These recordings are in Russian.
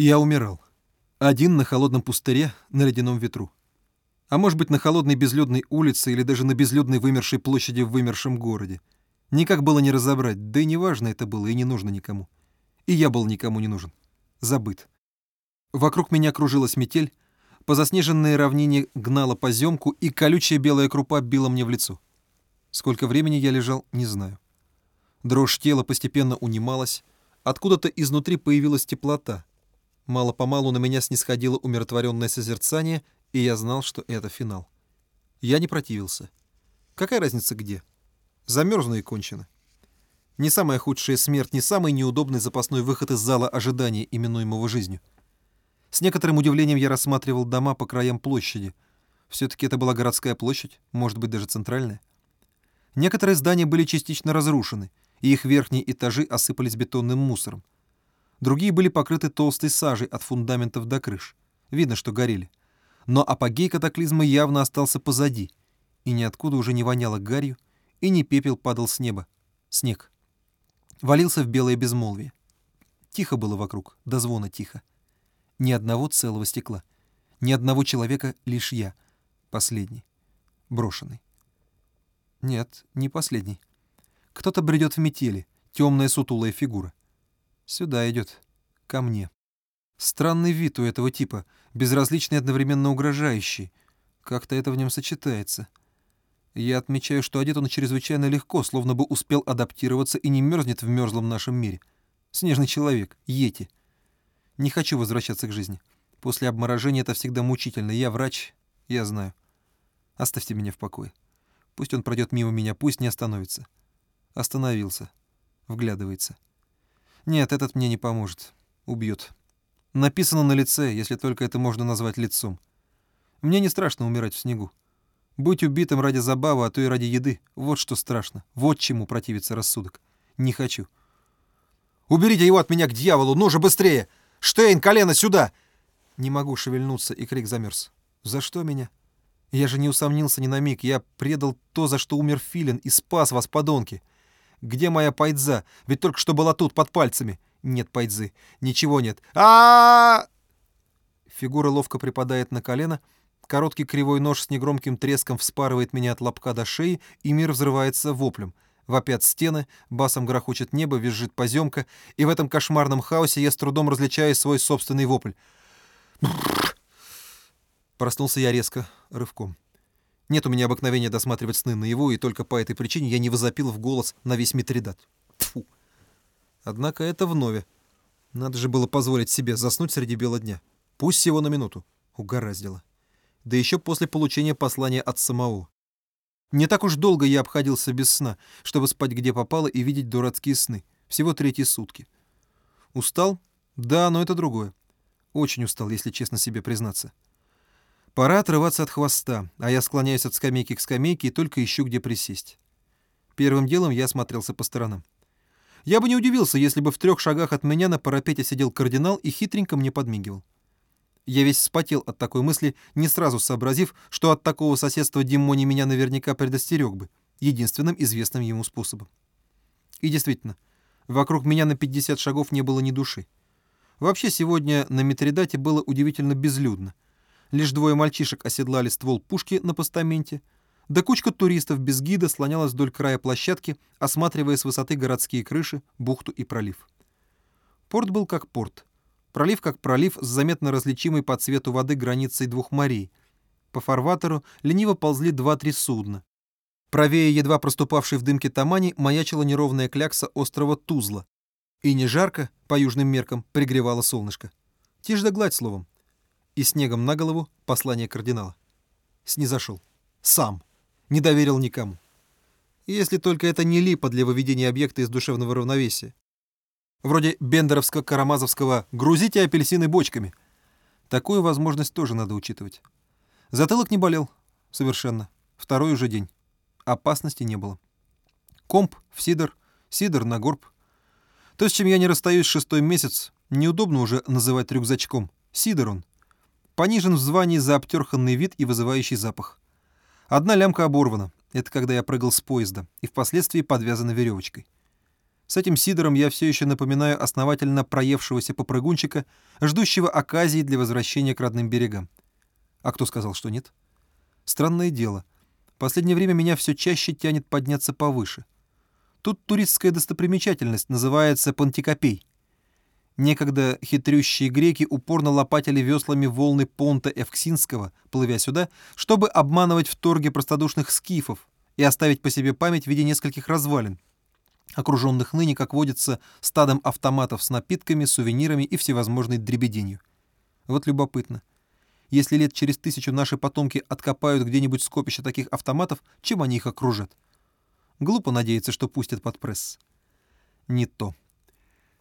Я умирал. Один на холодном пустыре на ледяном ветру. А может быть, на холодной безлюдной улице или даже на безлюдной вымершей площади в вымершем городе. Никак было не разобрать, да и неважно это было, и не нужно никому. И я был никому не нужен. Забыт. Вокруг меня кружилась метель, по заснеженной равнине гнала поземку, и колючая белая крупа била мне в лицо. Сколько времени я лежал, не знаю. Дрожь тела постепенно унималась, откуда-то изнутри появилась теплота, Мало-помалу на меня снисходило умиротворенное созерцание, и я знал, что это финал. Я не противился. Какая разница где? Замерзну и кончено. Не самая худшая смерть, не самый неудобный запасной выход из зала ожидания, именуемого жизнью. С некоторым удивлением я рассматривал дома по краям площади. Все-таки это была городская площадь, может быть, даже центральная. Некоторые здания были частично разрушены, и их верхние этажи осыпались бетонным мусором. Другие были покрыты толстой сажей от фундаментов до крыш. Видно, что горели. Но апогей катаклизма явно остался позади, и ниоткуда уже не воняло гарью, и не пепел падал с неба. Снег. Валился в белое безмолвие. Тихо было вокруг, до звона тихо. Ни одного целого стекла. Ни одного человека, лишь я. Последний. Брошенный. Нет, не последний. Кто-то бредет в метели, темная сутулая фигура. Сюда идет. Ко мне. Странный вид у этого типа, безразличный одновременно угрожающий. Как-то это в нем сочетается. Я отмечаю, что одет он чрезвычайно легко, словно бы успел адаптироваться и не мерзнет в мерзлом нашем мире. Снежный человек, Йети. Не хочу возвращаться к жизни. После обморожения это всегда мучительно. Я врач, я знаю. Оставьте меня в покое. Пусть он пройдет мимо меня, пусть не остановится. Остановился. Вглядывается. Нет, этот мне не поможет. Убьет. Написано на лице, если только это можно назвать лицом. Мне не страшно умирать в снегу. Быть убитым ради забавы, а то и ради еды — вот что страшно. Вот чему противится рассудок. Не хочу. «Уберите его от меня к дьяволу! Ну же, быстрее! Штейн, колено сюда!» Не могу шевельнуться, и крик замерз. «За что меня?» Я же не усомнился ни на миг. Я предал то, за что умер Филин, и спас вас, подонки. Где моя пайдза? Ведь только что была тут, под пальцами. Нет пайдзы. Ничего нет. а Фигура ловко припадает на колено. Короткий кривой нож с негромким треском вспарывает меня от лобка до шеи, и мир взрывается воплем. Вопят стены, басом грохочет небо, визжит поземка, и в этом кошмарном хаосе я с трудом различаю свой собственный вопль. Проснулся я резко, рывком. Нет у меня обыкновения досматривать сны наяву, и только по этой причине я не возопил в голос на весь Митридат. Тьфу. Однако это вновь. Надо же было позволить себе заснуть среди бела дня. Пусть всего на минуту. Угораздило. Да еще после получения послания от самого. Не так уж долго я обходился без сна, чтобы спать где попало и видеть дурацкие сны. Всего третьи сутки. Устал? Да, но это другое. Очень устал, если честно себе признаться. Пора отрываться от хвоста, а я склоняюсь от скамейки к скамейке и только ищу, где присесть. Первым делом я осмотрелся по сторонам. Я бы не удивился, если бы в трех шагах от меня на парапете сидел кардинал и хитренько мне подмигивал. Я весь вспотел от такой мысли, не сразу сообразив, что от такого соседства Димони меня наверняка предостерег бы, единственным известным ему способом. И действительно, вокруг меня на 50 шагов не было ни души. Вообще сегодня на Митридате было удивительно безлюдно — Лишь двое мальчишек оседлали ствол пушки на постаменте, да кучка туристов без гида слонялась вдоль края площадки, осматривая с высоты городские крыши, бухту и пролив. Порт был как порт. Пролив как пролив с заметно различимой по цвету воды границей двух морей. По фарватеру лениво ползли два-три судна. Правее едва проступавшей в дымке Тамани маячила неровная клякса острова Тузла. И не жарко, по южным меркам, пригревало солнышко. Тишь да гладь, словом и снегом на голову послание кардинала. Снизошел. Сам. Не доверил никому. Если только это не липа для выведения объекта из душевного равновесия. Вроде бендеровско-карамазовского «грузите апельсины бочками». Такую возможность тоже надо учитывать. Затылок не болел. Совершенно. Второй уже день. Опасности не было. Комп в сидор, сидор на горб. То, с чем я не расстаюсь шестой месяц, неудобно уже называть рюкзачком. Сидор он. Понижен в звании за обтерханный вид и вызывающий запах. Одна лямка оборвана. Это когда я прыгал с поезда и впоследствии подвязана веревочкой. С этим сидором я все еще напоминаю основательно проевшегося попрыгунчика, ждущего оказии для возвращения к родным берегам. А кто сказал, что нет? Странное дело. Последнее время меня все чаще тянет подняться повыше. Тут туристская достопримечательность называется Пантикопей. Некогда хитрющие греки упорно лопатили веслами волны понта Эвксинского, плывя сюда, чтобы обманывать в торге простодушных скифов и оставить по себе память в виде нескольких развалин, окруженных ныне, как водится, стадом автоматов с напитками, сувенирами и всевозможной дребеденью. Вот любопытно. Если лет через тысячу наши потомки откопают где-нибудь скопище таких автоматов, чем они их окружат? Глупо надеяться, что пустят под пресс. Не то.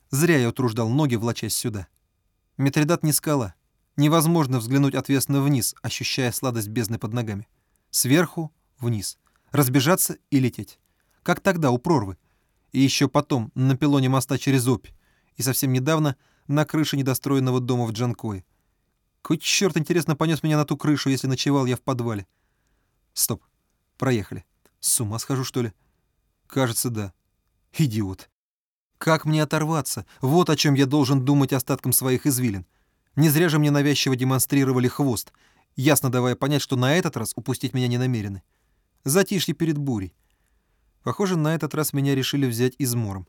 Зря я утруждал ноги, влачась сюда. Митридат не скала. Невозможно взглянуть отвесно вниз, ощущая сладость бездны под ногами. Сверху — вниз. Разбежаться и лететь. Как тогда, у прорвы. И еще потом, на пилоне моста через Обь. И совсем недавно на крыше недостроенного дома в Джанкое. Хоть черт, интересно, понес меня на ту крышу, если ночевал я в подвале. Стоп. Проехали. С ума схожу, что ли? Кажется, да. Идиот. Как мне оторваться? Вот о чем я должен думать остатком своих извилин. Не зря же мне навязчиво демонстрировали хвост, ясно давая понять, что на этот раз упустить меня не намерены. Затишье перед бурей. Похоже, на этот раз меня решили взять измором.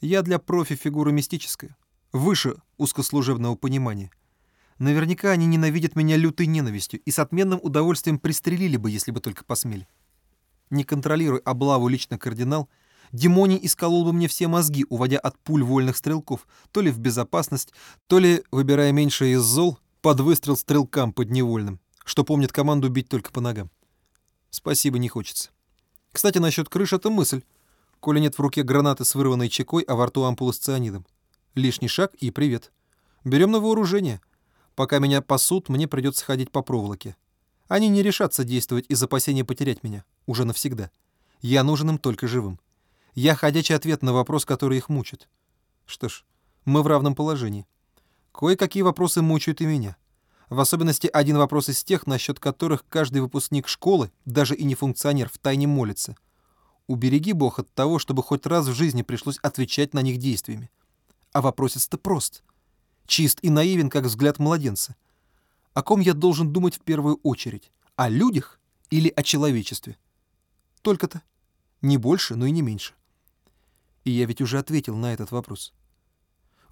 Я для профи фигура мистическая, выше узкослужебного понимания. Наверняка они ненавидят меня лютой ненавистью и с отменным удовольствием пристрелили бы, если бы только посмели. Не контролируя облаву лично кардинал, Димоний исколол бы мне все мозги, уводя от пуль вольных стрелков, то ли в безопасность, то ли, выбирая меньшее из зол, под выстрел стрелкам подневольным, что помнит команду бить только по ногам. Спасибо, не хочется. Кстати, насчет крыш — это мысль. Коли нет в руке гранаты с вырванной чекой, а во рту ампулы с цианидом. Лишний шаг и привет. Берем на вооружение. Пока меня пасут, мне придется ходить по проволоке. Они не решатся действовать из опасения потерять меня. Уже навсегда. Я нужен им только живым. Я ходячий ответ на вопрос, который их мучит. Что ж, мы в равном положении. Кое-какие вопросы мучают и меня. В особенности один вопрос из тех, насчет которых каждый выпускник школы, даже и не функционер, втайне молится. Убереги Бог от того, чтобы хоть раз в жизни пришлось отвечать на них действиями. А вопросец-то прост. Чист и наивен, как взгляд младенца. О ком я должен думать в первую очередь? О людях или о человечестве? Только-то. Не больше, но и не меньше. И я ведь уже ответил на этот вопрос.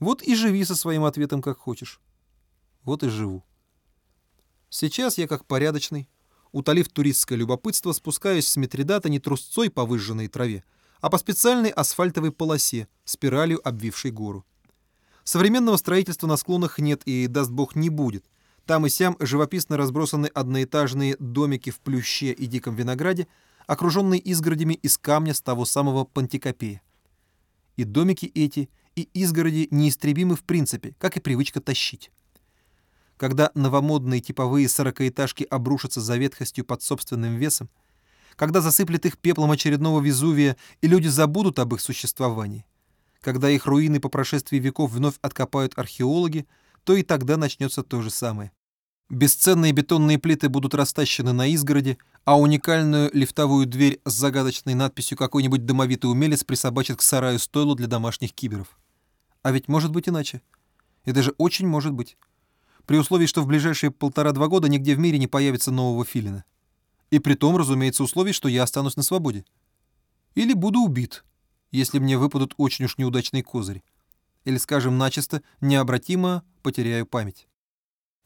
Вот и живи со своим ответом как хочешь. Вот и живу. Сейчас я как порядочный, утолив туристское любопытство, спускаюсь с Митридата не трусцой по выжженной траве, а по специальной асфальтовой полосе, спиралью обвившей гору. Современного строительства на склонах нет и, даст бог, не будет. Там и сям живописно разбросаны одноэтажные домики в плюще и диком винограде, окруженные изгородями из камня с того самого Пантикопея. И домики эти, и изгороди неистребимы в принципе, как и привычка тащить. Когда новомодные типовые сорокаэтажки обрушатся за ветхостью под собственным весом, когда засыплет их пеплом очередного Везувия, и люди забудут об их существовании, когда их руины по прошествии веков вновь откопают археологи, то и тогда начнется то же самое. Бесценные бетонные плиты будут растащены на изгороди, а уникальную лифтовую дверь с загадочной надписью какой-нибудь домовитый умелец присобачит к сараю стойлу для домашних киберов. А ведь может быть иначе. И даже очень может быть. При условии, что в ближайшие полтора-два года нигде в мире не появится нового филина. И при том, разумеется, условии, что я останусь на свободе. Или буду убит, если мне выпадут очень уж неудачные козыри. Или, скажем, начисто, необратимо потеряю память.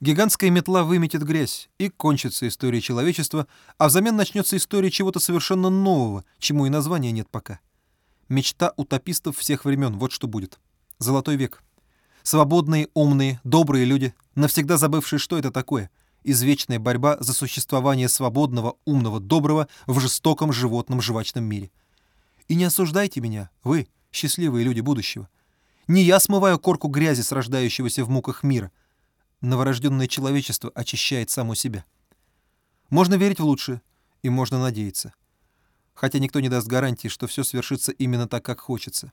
Гигантская метла выметит грязь, и кончится история человечества, а взамен начнется история чего-то совершенно нового, чему и названия нет пока. Мечта утопистов всех времен, вот что будет. Золотой век. Свободные, умные, добрые люди, навсегда забывшие, что это такое. Извечная борьба за существование свободного, умного, доброго в жестоком животном жвачном мире. И не осуждайте меня, вы, счастливые люди будущего. Не я смываю корку грязи с рождающегося в муках мира — новорожденное человечество очищает само себя. Можно верить в лучшее, и можно надеяться. Хотя никто не даст гарантии, что все свершится именно так, как хочется.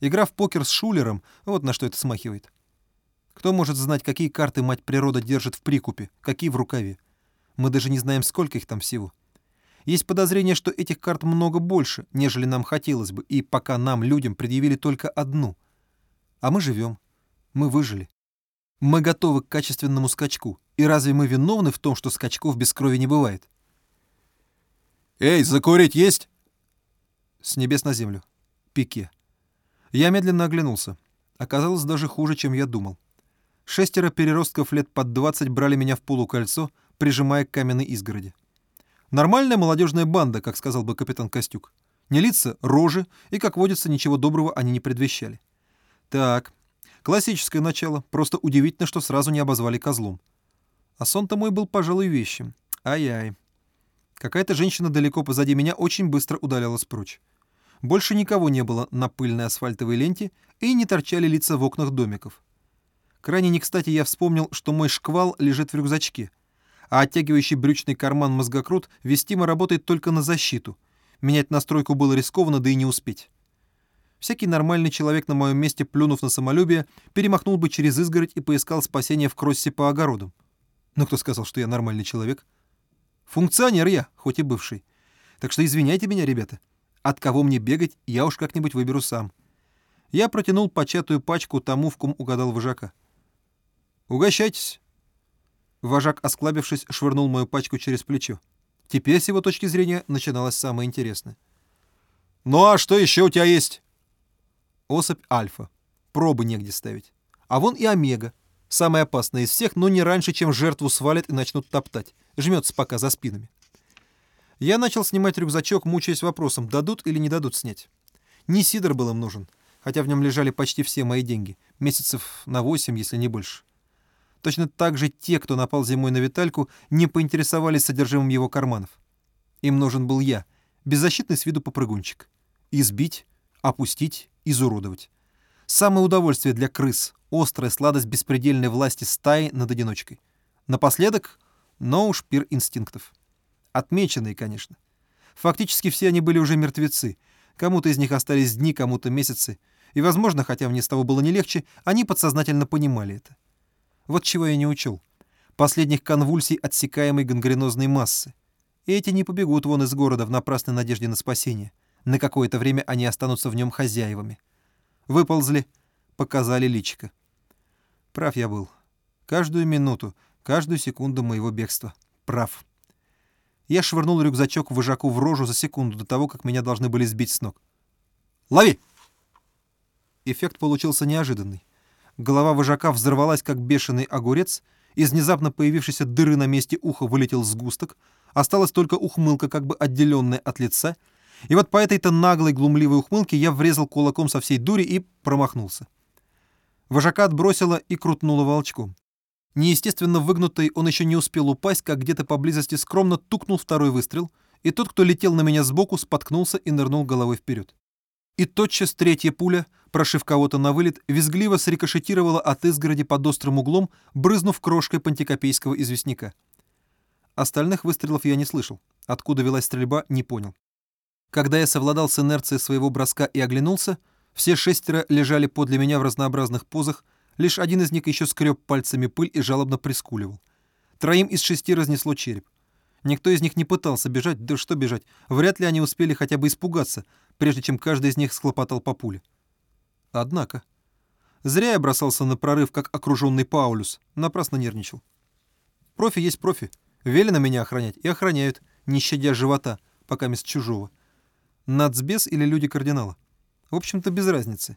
Игра в покер с Шулером — вот на что это смахивает. Кто может знать, какие карты мать природа держит в прикупе, какие в рукаве? Мы даже не знаем, сколько их там всего. Есть подозрение, что этих карт много больше, нежели нам хотелось бы, и пока нам, людям, предъявили только одну. А мы живем. Мы выжили. Мы готовы к качественному скачку. И разве мы виновны в том, что скачков без крови не бывает? «Эй, закурить есть?» С небес на землю. Пике. Я медленно оглянулся. Оказалось даже хуже, чем я думал. Шестеро переростков лет под двадцать брали меня в полукольцо, прижимая к каменной изгороди. Нормальная молодежная банда, как сказал бы капитан Костюк. Не лица, рожи, и, как водится, ничего доброго они не предвещали. Так, классическое начало. Просто удивительно, что сразу не обозвали козлом. А сон-то мой был, пожалуй, вещим. Ай-яй. Какая-то женщина далеко позади меня очень быстро удалялась прочь. Больше никого не было на пыльной асфальтовой ленте и не торчали лица в окнах домиков. Крайне не кстати я вспомнил, что мой шквал лежит в рюкзачке, а оттягивающий брючный карман мозгокрут вестимо работает только на защиту. Менять настройку было рискованно, да и не успеть. Всякий нормальный человек на моем месте, плюнув на самолюбие, перемахнул бы через изгородь и поискал спасения в кроссе по огородам. Но кто сказал, что я нормальный человек? Функционер я, хоть и бывший. Так что извиняйте меня, ребята. От кого мне бегать, я уж как-нибудь выберу сам. Я протянул початую пачку тому, в ком угадал вожака. «Угощайтесь». Вожак, осклабившись, швырнул мою пачку через плечо. Теперь, с его точки зрения, начиналось самое интересное. «Ну а что еще у тебя есть?» Особь Альфа. Пробы негде ставить. А вон и Омега. Самая опасная из всех, но не раньше, чем жертву свалят и начнут топтать. Жмется пока за спинами. Я начал снимать рюкзачок, мучаясь вопросом, дадут или не дадут снять. Не Сидор был им нужен, хотя в нем лежали почти все мои деньги. Месяцев на восемь, если не больше. Точно так же те, кто напал зимой на Витальку, не поинтересовались содержимым его карманов. Им нужен был я, беззащитный с виду попрыгунчик. Избить, опустить, изуродовать. Самое удовольствие для крыс — острая сладость беспредельной власти стаи над одиночкой. Напоследок, но уж инстинктов. Отмеченные, конечно. Фактически все они были уже мертвецы. Кому-то из них остались дни, кому-то месяцы. И, возможно, хотя мне с того было не легче, они подсознательно понимали это. Вот чего я не учел. Последних конвульсий отсекаемой гангренозной массы. И эти не побегут вон из города в напрасной надежде на спасение. На какое-то время они останутся в нем хозяевами. Выползли, показали личико. Прав я был. Каждую минуту, каждую секунду моего бегства. Прав. Я швырнул рюкзачок вожаку в рожу за секунду до того, как меня должны были сбить с ног. «Лови!» Эффект получился неожиданный. Голова вожака взорвалась, как бешеный огурец, из внезапно появившейся дыры на месте уха вылетел сгусток, осталась только ухмылка, как бы отделенная от лица, и вот по этой-то наглой глумливой ухмылке я врезал кулаком со всей дури и промахнулся. Вожака отбросило и крутнуло волчком. Неестественно выгнутый он еще не успел упасть, как где-то поблизости скромно тукнул второй выстрел, и тот, кто летел на меня сбоку, споткнулся и нырнул головой вперед. И тотчас третья пуля, прошив кого-то на вылет, визгливо срикошетировала от изгороди под острым углом, брызнув крошкой пантикопейского известняка. Остальных выстрелов я не слышал. Откуда велась стрельба, не понял. Когда я совладал с инерцией своего броска и оглянулся, все шестеро лежали подле меня в разнообразных позах, лишь один из них еще скреб пальцами пыль и жалобно прискуливал. Троим из шести разнесло череп. Никто из них не пытался бежать, да что бежать, вряд ли они успели хотя бы испугаться, прежде чем каждый из них схлопотал по пуле. Однако. Зря я бросался на прорыв, как окруженный Паулюс, напрасно нервничал. Профи есть профи. Велено меня охранять, и охраняют, не щадя живота, пока мест чужого. Нацбес или люди кардинала? В общем-то, без разницы.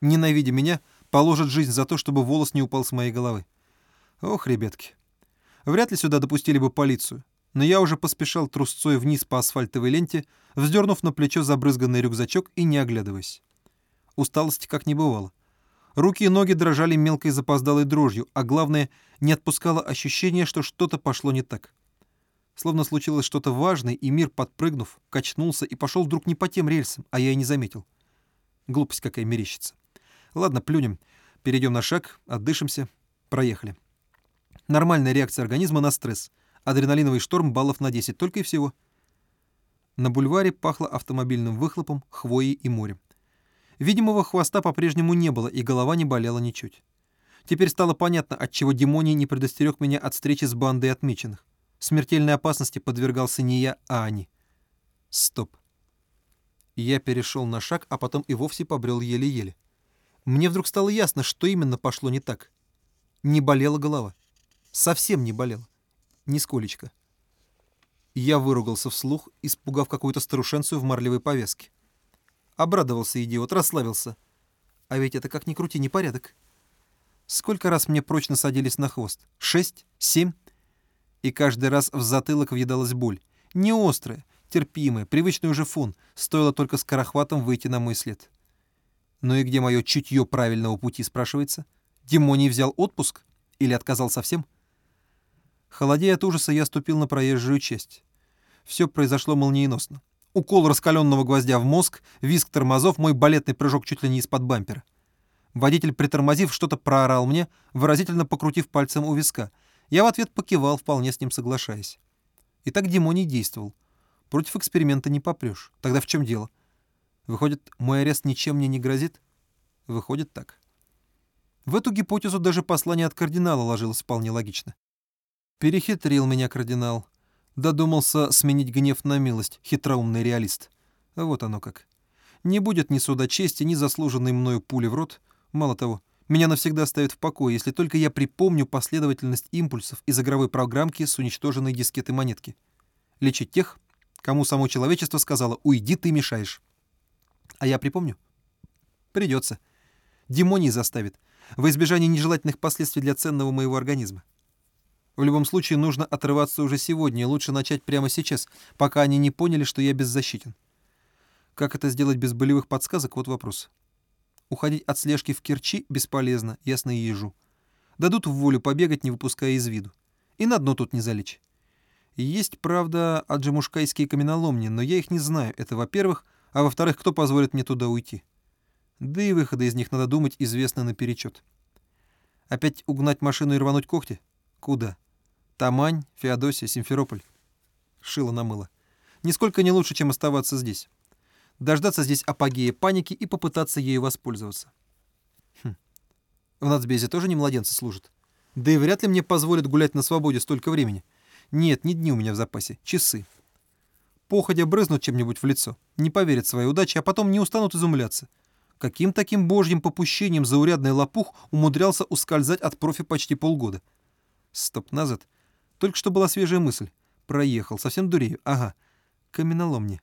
Ненавидя меня, положат жизнь за то, чтобы волос не упал с моей головы. Ох, ребятки. Вряд ли сюда допустили бы полицию но я уже поспешал трусцой вниз по асфальтовой ленте, вздернув на плечо забрызганный рюкзачок и не оглядываясь. Усталости как не бывало. Руки и ноги дрожали мелкой запоздалой дрожью, а главное, не отпускало ощущение, что что-то пошло не так. Словно случилось что-то важное, и мир, подпрыгнув, качнулся и пошел вдруг не по тем рельсам, а я и не заметил. Глупость какая мерещится. Ладно, плюнем. Перейдем на шаг, отдышимся. Проехали. Нормальная реакция организма на стресс — Адреналиновый шторм баллов на 10, только и всего. На бульваре пахло автомобильным выхлопом, хвоей и морем. Видимого хвоста по-прежнему не было, и голова не болела ничуть. Теперь стало понятно, отчего Димоний не предостерег меня от встречи с бандой отмеченных. Смертельной опасности подвергался не я, а они. Стоп. Я перешел на шаг, а потом и вовсе побрел еле-еле. Мне вдруг стало ясно, что именно пошло не так. Не болела голова. Совсем не болела. Нисколечко. Я выругался вслух, испугав какую-то старушенцию в марлевой повязке. Обрадовался идиот, расслабился. А ведь это как ни крути, непорядок. Сколько раз мне прочно садились на хвост? Шесть? Семь? И каждый раз в затылок въедалась боль. Не острая, терпимая, привычный уже фон. Стоило только скорохватом выйти на мой след. Ну и где мое чутье правильного пути, спрашивается? Димоний взял отпуск? Или отказал совсем? Холодея от ужаса, я ступил на проезжую часть. Все произошло молниеносно. Укол раскаленного гвоздя в мозг, визг тормозов, мой балетный прыжок чуть ли не из-под бампера. Водитель, притормозив, что-то проорал мне, выразительно покрутив пальцем у виска. Я в ответ покивал, вполне с ним соглашаясь. И так Димоний действовал. Против эксперимента не попрешь. Тогда в чем дело? Выходит, мой арест ничем мне не грозит? Выходит так. В эту гипотезу даже послание от кардинала ложилось вполне логично. Перехитрил меня кардинал. Додумался сменить гнев на милость, хитроумный реалист. Вот оно как. Не будет ни суда чести, ни заслуженной мною пули в рот. Мало того, меня навсегда оставят в покое, если только я припомню последовательность импульсов из игровой программки с уничтоженной дискеты монетки. Лечить тех, кому само человечество сказало «Уйди, ты мешаешь». А я припомню? Придется. Демоний заставит, во избежание нежелательных последствий для ценного моего организма. В любом случае нужно отрываться уже сегодня, и лучше начать прямо сейчас, пока они не поняли, что я беззащитен. Как это сделать без болевых подсказок, вот вопрос. Уходить от слежки в Керчи бесполезно, ясно ежу. Дадут в волю побегать, не выпуская из виду. И на дно тут не залечь. Есть, правда, аджимушкайские каменоломни, но я их не знаю, это во-первых, а во-вторых, кто позволит мне туда уйти? Да и выходы из них, надо думать, известны наперечет. Опять угнать машину и рвануть когти? Куда? Тамань, Феодосия, Симферополь. Шило на мыло. Нисколько не лучше, чем оставаться здесь. Дождаться здесь апогея паники и попытаться ею воспользоваться. Хм. В нацбезе тоже не младенцы служат. Да и вряд ли мне позволят гулять на свободе столько времени. Нет, не дни у меня в запасе, часы. Походя брызнут чем-нибудь в лицо, не поверят своей удаче, а потом не устанут изумляться. Каким таким божьим попущением заурядный лопух умудрялся ускользать от профи почти полгода? Стоп, назад. Только что была свежая мысль. Проехал, совсем дурею. Ага, каменоломни.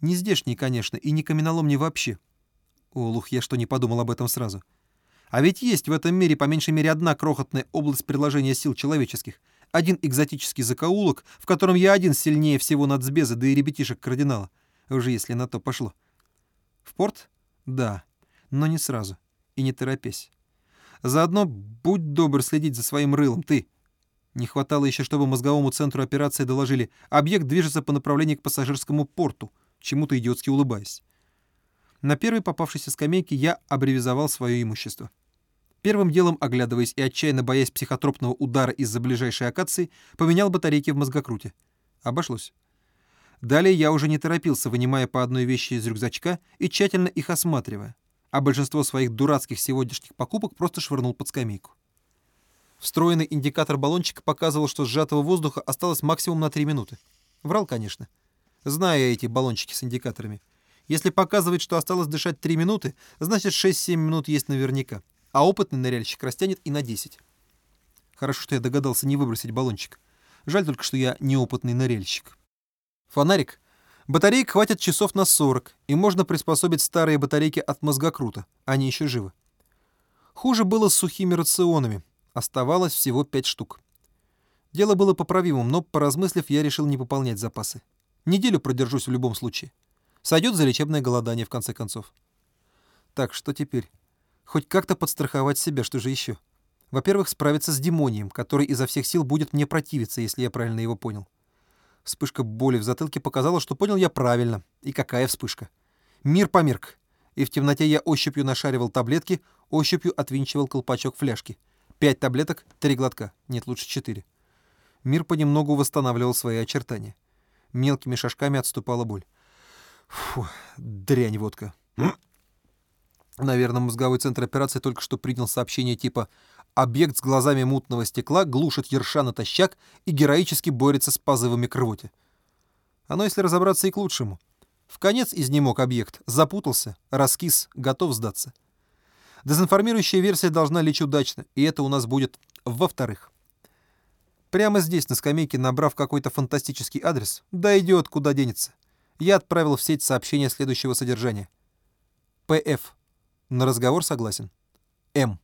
Не здешний, конечно, и не каменоломни вообще. Олух, я что, не подумал об этом сразу? А ведь есть в этом мире по меньшей мере одна крохотная область приложения сил человеческих, один экзотический закоулок, в котором я один сильнее всего нацбеза, да и ребятишек кардинала, уже если на то пошло. В порт? Да, но не сразу и не торопясь. Заодно будь добр следить за своим рылом, ты. Не хватало еще, чтобы мозговому центру операции доложили, объект движется по направлению к пассажирскому порту, чему-то идиотски улыбаясь. На первой попавшейся скамейке я абревизовал свое имущество. Первым делом, оглядываясь и отчаянно боясь психотропного удара из-за ближайшей акации, поменял батарейки в мозгокруте. Обошлось. Далее я уже не торопился, вынимая по одной вещи из рюкзачка и тщательно их осматривая, а большинство своих дурацких сегодняшних покупок просто швырнул под скамейку. Встроенный индикатор баллончика показывал, что сжатого воздуха осталось максимум на 3 минуты. Врал, конечно. Знаю я эти баллончики с индикаторами. Если показывает, что осталось дышать 3 минуты, значит 6-7 минут есть наверняка. А опытный ныряльщик растянет и на 10. Хорошо, что я догадался не выбросить баллончик. Жаль только, что я неопытный ныряльщик. Фонарик. Батареек хватит часов на 40, и можно приспособить старые батарейки от мозгокрута. Они еще живы. Хуже было с сухими рационами. Оставалось всего пять штук. Дело было поправимым, но, поразмыслив, я решил не пополнять запасы. Неделю продержусь в любом случае. Сойдет за лечебное голодание, в конце концов. Так, что теперь? Хоть как-то подстраховать себя, что же еще? Во-первых, справиться с демонием, который изо всех сил будет мне противиться, если я правильно его понял. Вспышка боли в затылке показала, что понял я правильно. И какая вспышка. Мир померк. И в темноте я ощупью нашаривал таблетки, ощупью отвинчивал колпачок фляжки. Пять таблеток, три глотка. Нет, лучше четыре. Мир понемногу восстанавливал свои очертания. Мелкими шажками отступала боль. Фу, дрянь водка. Наверное, мозговой центр операции только что принял сообщение типа «Объект с глазами мутного стекла глушит ерша натощак и героически борется с позывами к рвоте». Оно, если разобраться, и к лучшему. В конец изнемог объект, запутался, раскис, готов сдаться. Дезинформирующая версия должна лечь удачно, и это у нас будет во-вторых. Прямо здесь, на скамейке, набрав какой-то фантастический адрес, да идет, куда денется, я отправил в сеть сообщение следующего содержания. П.Ф. На разговор согласен. М.